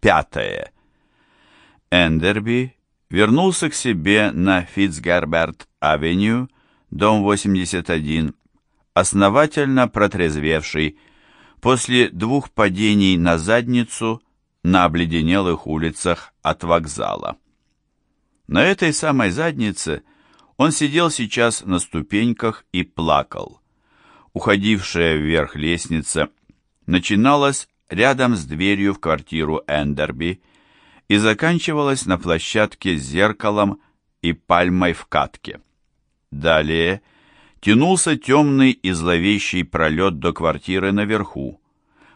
Пятое. Эндерби вернулся к себе на Фитцгерберт-авеню, дом 81, основательно протрезвевший, после двух падений на задницу на обледенелых улицах от вокзала. На этой самой заднице он сидел сейчас на ступеньках и плакал. Уходившая вверх лестница начиналась рядом с дверью в квартиру Эндерби и заканчивалась на площадке с зеркалом и пальмой в катке. Далее тянулся темный и зловещий пролет до квартиры наверху,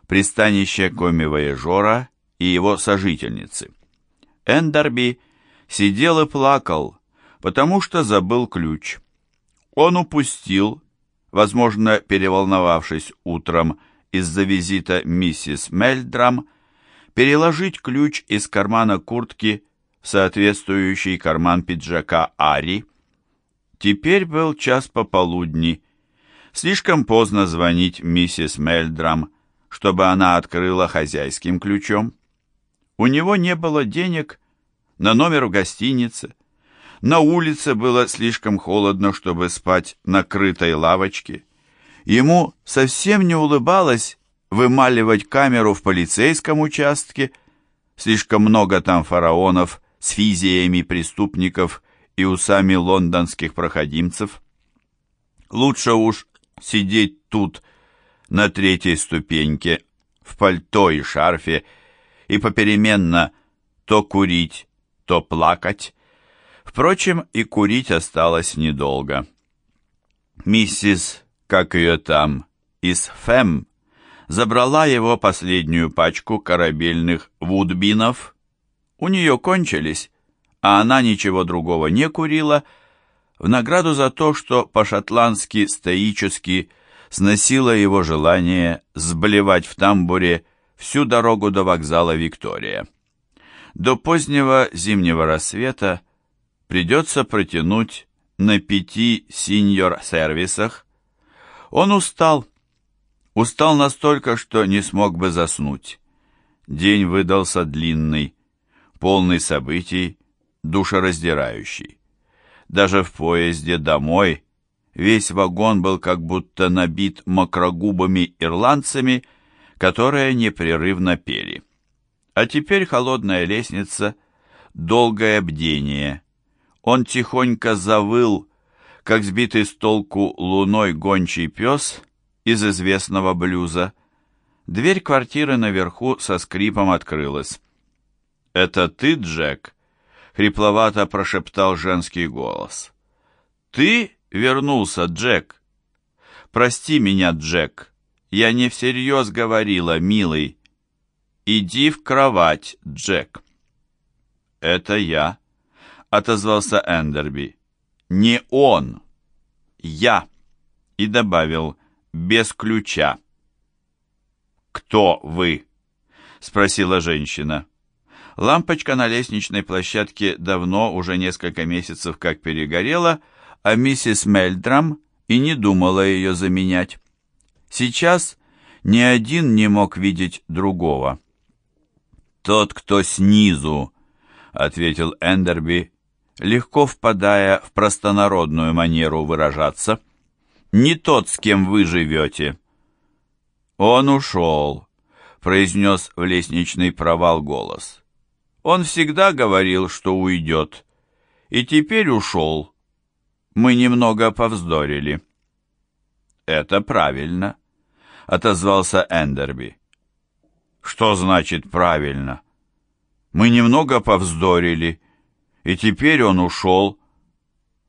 пристанище коми-вояжера и его сожительницы. Эндерби сидел и плакал, потому что забыл ключ. Он упустил, возможно, переволновавшись утром из-за визита миссис Мельдрам, переложить ключ из кармана куртки в соответствующий карман пиджака Ари. Теперь был час пополудни. Слишком поздно звонить миссис Мельдрам, чтобы она открыла хозяйским ключом. У него не было денег на номер в гостинице. На улице было слишком холодно, чтобы спать на крытой лавочке. Ему совсем не улыбалось вымаливать камеру в полицейском участке. Слишком много там фараонов с физиями преступников и усами лондонских проходимцев. Лучше уж сидеть тут, на третьей ступеньке, в пальто и шарфе, и попеременно то курить, то плакать. Впрочем, и курить осталось недолго. Миссис, как ее там, из Фэм, забрала его последнюю пачку корабельных вудбинов. У нее кончились, а она ничего другого не курила, в награду за то, что по-шотландски стоически сносило его желание сблевать в тамбуре всю дорогу до вокзала Виктория. До позднего зимнего рассвета придется протянуть на пяти синьор-сервисах. Он устал, устал настолько, что не смог бы заснуть. День выдался длинный, полный событий, душераздирающий. Даже в поезде домой весь вагон был как будто набит мокрогубыми ирландцами, которые непрерывно пели. А теперь холодная лестница, долгое бдение. Он тихонько завыл, как сбитый с толку луной гончий пес из известного блюза. Дверь квартиры наверху со скрипом открылась. «Это ты, Джек?» — хрипловато прошептал женский голос. «Ты вернулся, Джек?» «Прости меня, Джек. Я не всерьез говорила, милый. «Иди в кровать, Джек». «Это я», — отозвался Эндерби. «Не он, я», и добавил «без ключа». «Кто вы?» — спросила женщина. Лампочка на лестничной площадке давно, уже несколько месяцев как перегорела, а миссис Мельдрам и не думала ее заменять. Сейчас ни один не мог видеть другого. «Тот, кто снизу», — ответил Эндерби, легко впадая в простонародную манеру выражаться. «Не тот, с кем вы живете». «Он ушел», — произнес в лестничный провал голос. «Он всегда говорил, что уйдет. И теперь ушел. Мы немного повздорили». «Это правильно», — отозвался Эндерби. Что значит правильно? Мы немного повздорили, и теперь он ушел.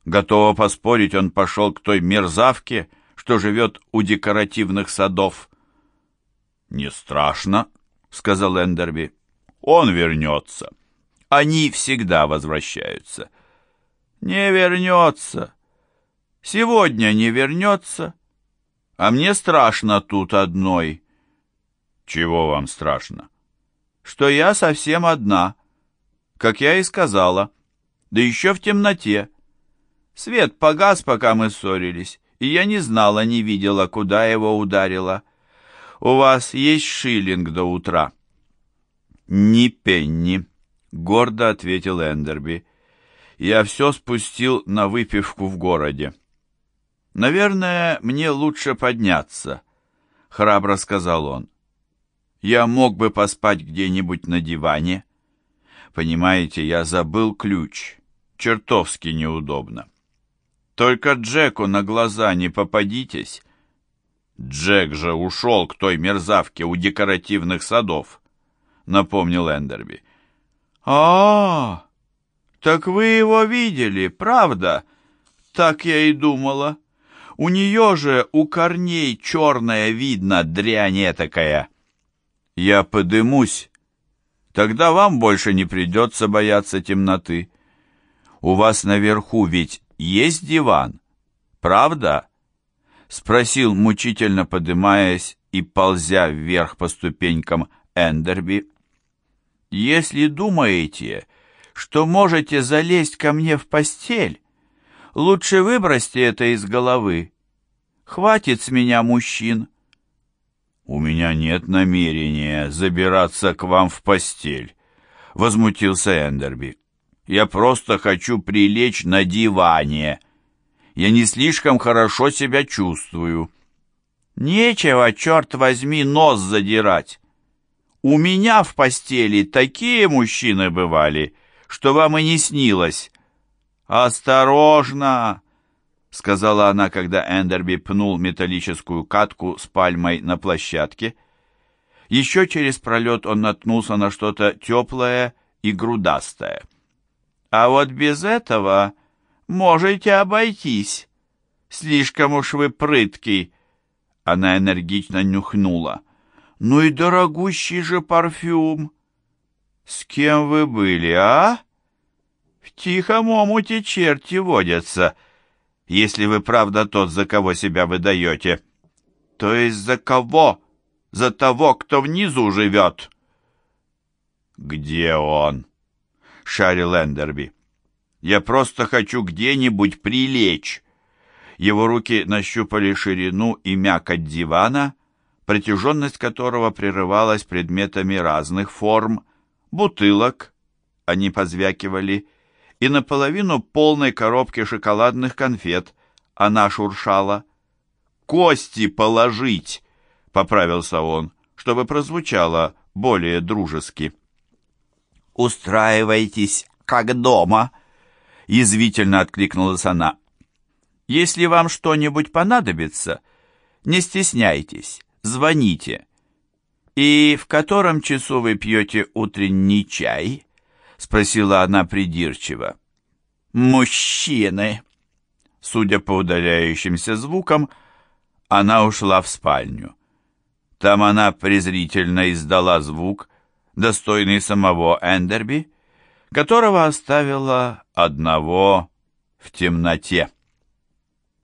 Готово поспорить, он пошел к той мерзавке, что живет у декоративных садов. «Не страшно», — сказал Эндерби. «Он вернется. Они всегда возвращаются». «Не вернется. Сегодня не вернется. А мне страшно тут одной». «Чего вам страшно?» «Что я совсем одна, как я и сказала, да еще в темноте. Свет погас, пока мы ссорились, и я не знала, не видела, куда его ударила. У вас есть шиллинг до утра?» «Ни пенни», — гордо ответил Эндерби. «Я все спустил на выпивку в городе». «Наверное, мне лучше подняться», — храбро сказал он. «Я мог бы поспать где-нибудь на диване. Понимаете, я забыл ключ. Чертовски неудобно. Только Джеку на глаза не попадитесь». «Джек же ушел к той мерзавке у декоративных садов», — напомнил Эндерби. а, -а, -а так вы его видели, правда?» «Так я и думала. У нее же у корней черная видно дрянь такая». «Я подымусь. Тогда вам больше не придется бояться темноты. У вас наверху ведь есть диван, правда?» Спросил, мучительно подымаясь и ползя вверх по ступенькам Эндерби. «Если думаете, что можете залезть ко мне в постель, лучше выбросьте это из головы. Хватит с меня мужчин». «У меня нет намерения забираться к вам в постель», — возмутился Эндерби. «Я просто хочу прилечь на диване. Я не слишком хорошо себя чувствую». «Нечего, черт возьми, нос задирать. У меня в постели такие мужчины бывали, что вам и не снилось». «Осторожно!» — сказала она, когда Эндерби пнул металлическую катку с пальмой на площадке. Еще через пролет он наткнулся на что-то теплое и грудастое. «А вот без этого можете обойтись. Слишком уж вы прыткий». Она энергично нюхнула. «Ну и дорогущий же парфюм!» «С кем вы были, а?» «В тихом омуте черти водятся, если вы правда тот, за кого себя выдаете». «То есть за кого? За того, кто внизу живет?» «Где он?» — шарил Эндерби. «Я просто хочу где-нибудь прилечь». Его руки нащупали ширину и мякоть дивана, протяженность которого прерывалась предметами разных форм, бутылок, они позвякивали, и наполовину полной коробки шоколадных конфет она шуршала. «Кости положить!» — поправился он, чтобы прозвучало более дружески. «Устраивайтесь, как дома!» — язвительно откликнулась она. «Если вам что-нибудь понадобится, не стесняйтесь, звоните». «И в котором часу вы пьете утренний чай?» — спросила она придирчиво. «Мужчины!» Судя по удаляющимся звукам, она ушла в спальню. Там она презрительно издала звук, достойный самого Эндерби, которого оставила одного в темноте.